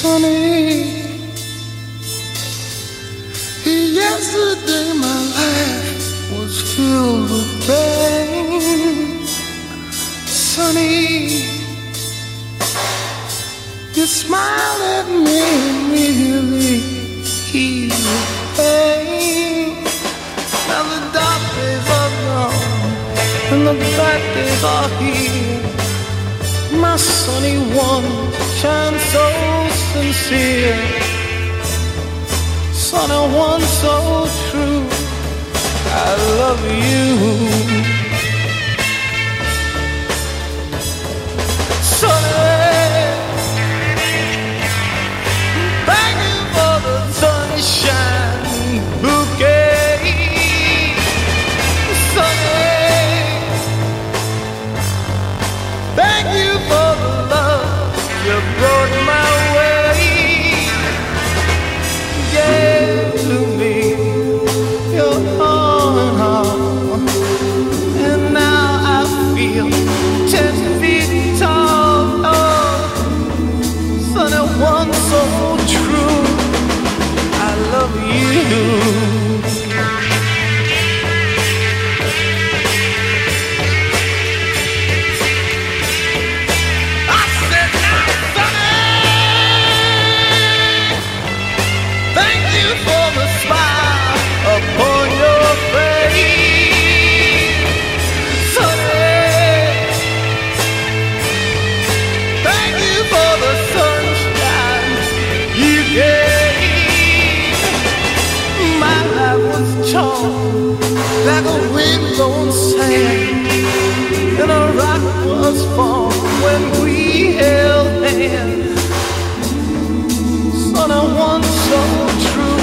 Sunny. Yesterday my life was filled with pain. Sunny, you smiled at me and really healed the pain. Now the dark days are gone and the bright days are here. Sunny one shines so sincere. Sunny one so true. I love you. Like a wind blown sand and a rock was formed when we held hands. Son, I want so true.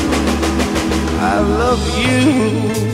I love you.